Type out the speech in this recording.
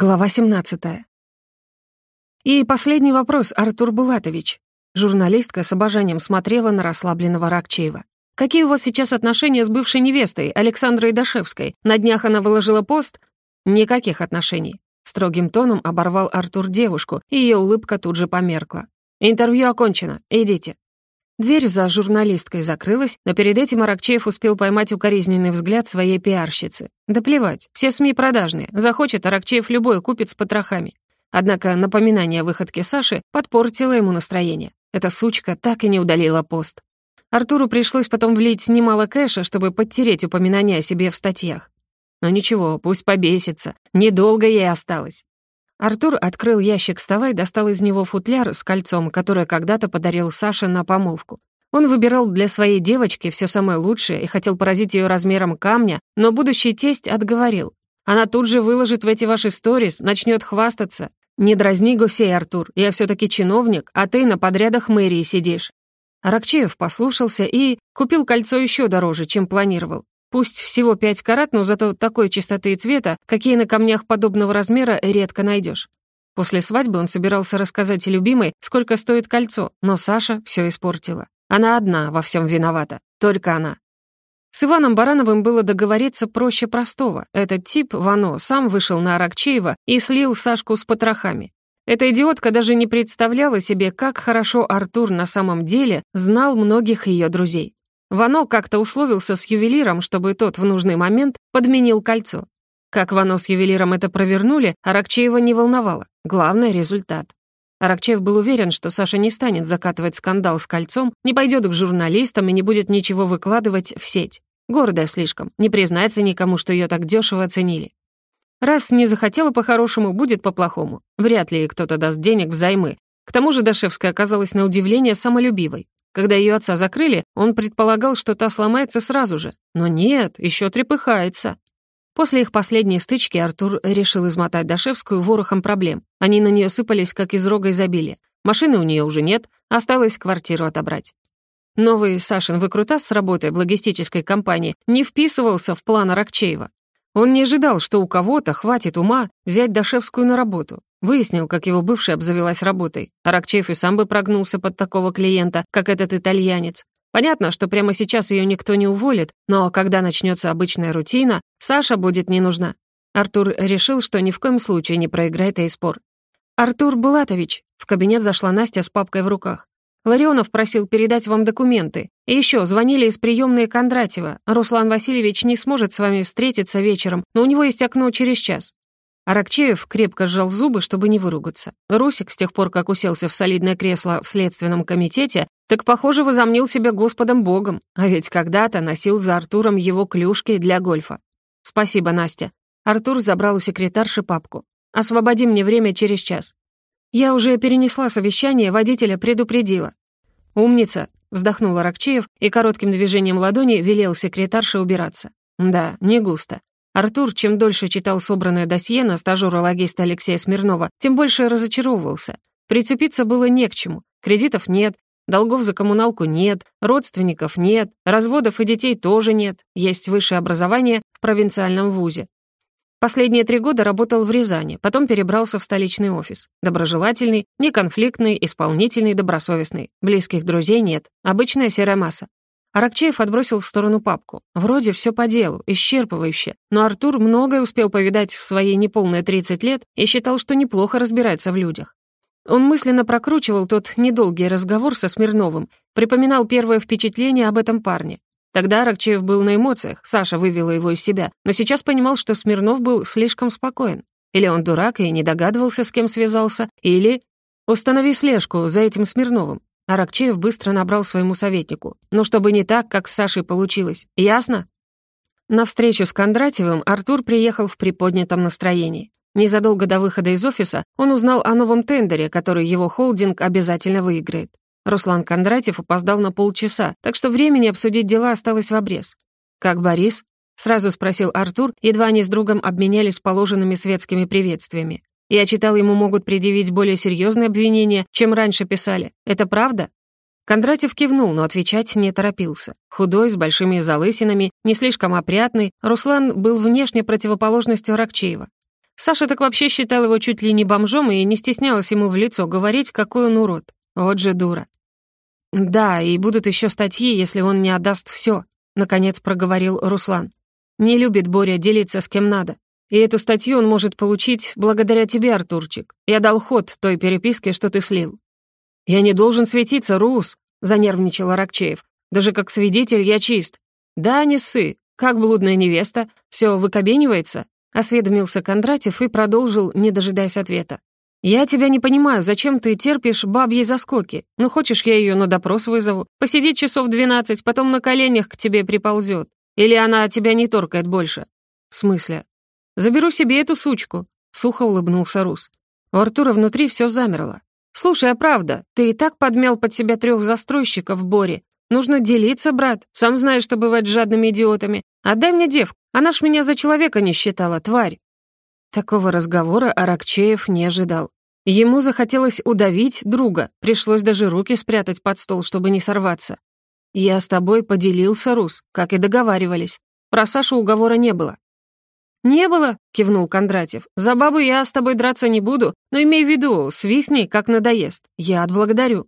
Глава 17. И последний вопрос, Артур Булатович. Журналистка с обожанием смотрела на расслабленного Ракчеева. «Какие у вас сейчас отношения с бывшей невестой, Александрой Дашевской? На днях она выложила пост?» «Никаких отношений». Строгим тоном оборвал Артур девушку, и ее улыбка тут же померкла. «Интервью окончено. Идите». Дверь за журналисткой закрылась, но перед этим Аракчеев успел поймать укоризненный взгляд своей пиарщицы. Да плевать, все СМИ продажные. Захочет, Аракчеев любой купит с потрохами. Однако напоминание о выходке Саши подпортило ему настроение. Эта сучка так и не удалила пост. Артуру пришлось потом влить немало кэша, чтобы подтереть упоминания о себе в статьях. Но ничего, пусть побесится. Недолго ей осталось. Артур открыл ящик стола и достал из него футляр с кольцом, которое когда-то подарил Саше на помолвку. Он выбирал для своей девочки все самое лучшее и хотел поразить ее размером камня, но будущий тесть отговорил. Она тут же выложит в эти ваши сторис, начнет хвастаться. «Не дразни гусей, Артур, я все таки чиновник, а ты на подрядах мэрии сидишь». Аракчеев послушался и купил кольцо еще дороже, чем планировал. Пусть всего 5 карат, но зато такой чистоты и цвета, какие на камнях подобного размера редко найдешь. После свадьбы он собирался рассказать любимой, сколько стоит кольцо, но Саша все испортила. Она одна во всем виновата. Только она. С Иваном Барановым было договориться проще простого. Этот тип, Вано, сам вышел на Аракчеева и слил Сашку с потрохами. Эта идиотка даже не представляла себе, как хорошо Артур на самом деле знал многих ее друзей. Вано как-то условился с ювелиром, чтобы тот в нужный момент подменил кольцо. Как Вано с ювелиром это провернули, Аракчеева не волновало. Главный — результат. Аракчеев был уверен, что Саша не станет закатывать скандал с кольцом, не пойдет к журналистам и не будет ничего выкладывать в сеть. Гордая слишком, не признается никому, что ее так дешево оценили. Раз не захотела по-хорошему, будет по-плохому. Вряд ли кто-то даст денег взаймы. К тому же Дашевская оказалась на удивление самолюбивой. Когда ее отца закрыли, он предполагал, что та сломается сразу же. Но нет, еще трепыхается. После их последней стычки Артур решил измотать Дашевскую ворохом проблем. Они на нее сыпались, как из рога изобилия. Машины у нее уже нет, осталось квартиру отобрать. Новый Сашин выкрутас с работой в логистической компании не вписывался в план Аракчеева. Он не ожидал, что у кого-то хватит ума взять Дашевскую на работу. Выяснил, как его бывшая обзавелась работой. Аракчеев и сам бы прогнулся под такого клиента, как этот итальянец. Понятно, что прямо сейчас ее никто не уволит, но когда начнется обычная рутина, Саша будет не нужна. Артур решил, что ни в коем случае не проиграет ей спор. «Артур Булатович», — в кабинет зашла Настя с папкой в руках. «Ларионов просил передать вам документы. И еще звонили из приемной Кондратьева. Руслан Васильевич не сможет с вами встретиться вечером, но у него есть окно через час. Аракчеев крепко сжал зубы, чтобы не выругаться. Русик, с тех пор, как уселся в солидное кресло в Следственном комитете, так, похоже, возомнил себя Господом Богом, а ведь когда-то носил за Артуром его клюшки для гольфа. «Спасибо, Настя». Артур забрал у секретарши папку. «Освободи мне время через час». «Я уже перенесла совещание, водителя предупредила». «Умница», — вздохнул Аракчеев и коротким движением ладони велел секретарше убираться. «Да, не густо. Артур, чем дольше читал собранное досье на стажёра-логиста Алексея Смирнова, тем больше разочаровывался. Прицепиться было не к чему. Кредитов нет, долгов за коммуналку нет, родственников нет, разводов и детей тоже нет, есть высшее образование в провинциальном вузе. Последние три года работал в Рязани, потом перебрался в столичный офис. Доброжелательный, неконфликтный, исполнительный, добросовестный. Близких друзей нет. Обычная серая масса. Аракчеев отбросил в сторону папку. Вроде все по делу, исчерпывающе, но Артур многое успел повидать в свои неполные 30 лет и считал, что неплохо разбирается в людях. Он мысленно прокручивал тот недолгий разговор со Смирновым, припоминал первое впечатление об этом парне. Тогда Аракчеев был на эмоциях, Саша вывела его из себя, но сейчас понимал, что Смирнов был слишком спокоен. Или он дурак и не догадывался, с кем связался, или... «Установи слежку за этим Смирновым. Аракчеев быстро набрал своему советнику. «Ну, чтобы не так, как с Сашей получилось. Ясно?» На встречу с Кондратьевым Артур приехал в приподнятом настроении. Незадолго до выхода из офиса он узнал о новом тендере, который его холдинг обязательно выиграет. Руслан Кондратьев опоздал на полчаса, так что времени обсудить дела осталось в обрез. «Как Борис?» — сразу спросил Артур, едва они с другом обменялись положенными светскими приветствиями. Я читал, ему могут предъявить более серьезные обвинения, чем раньше писали. Это правда?» Кондратьев кивнул, но отвечать не торопился. Худой, с большими залысинами, не слишком опрятный, Руслан был внешне противоположностью Ракчеева. Саша так вообще считал его чуть ли не бомжом и не стеснялась ему в лицо говорить, какой он урод. Вот же дура. «Да, и будут еще статьи, если он не отдаст все», — наконец проговорил Руслан. «Не любит Боря делиться с кем надо. И эту статью он может получить благодаря тебе, Артурчик. Я дал ход той переписке, что ты слил». «Я не должен светиться, Рус», — занервничал Аракчеев. «Даже как свидетель я чист». «Да, не ссы. Как блудная невеста. Все выкобенивается?» — осведомился Кондратьев и продолжил, не дожидаясь ответа. «Я тебя не понимаю, зачем ты терпишь бабьей заскоки? Ну, хочешь, я ее на допрос вызову? Посидит часов двенадцать, потом на коленях к тебе приползет. Или она тебя не торкает больше?» «В смысле?» «Заберу себе эту сучку», — сухо улыбнулся Рус. У Артура внутри все замерло. «Слушай, а правда, ты и так подмял под себя трех застройщиков в Боре. Нужно делиться, брат. Сам знаешь, что бывает с жадными идиотами. Отдай мне девку. Она ж меня за человека не считала, тварь». Такого разговора Аракчеев не ожидал. Ему захотелось удавить друга, пришлось даже руки спрятать под стол, чтобы не сорваться. «Я с тобой поделился, Рус, как и договаривались. Про Сашу уговора не было». «Не было», — кивнул Кондратьев. «За бабу я с тобой драться не буду, но имей в виду, свистни, как надоест. Я отблагодарю».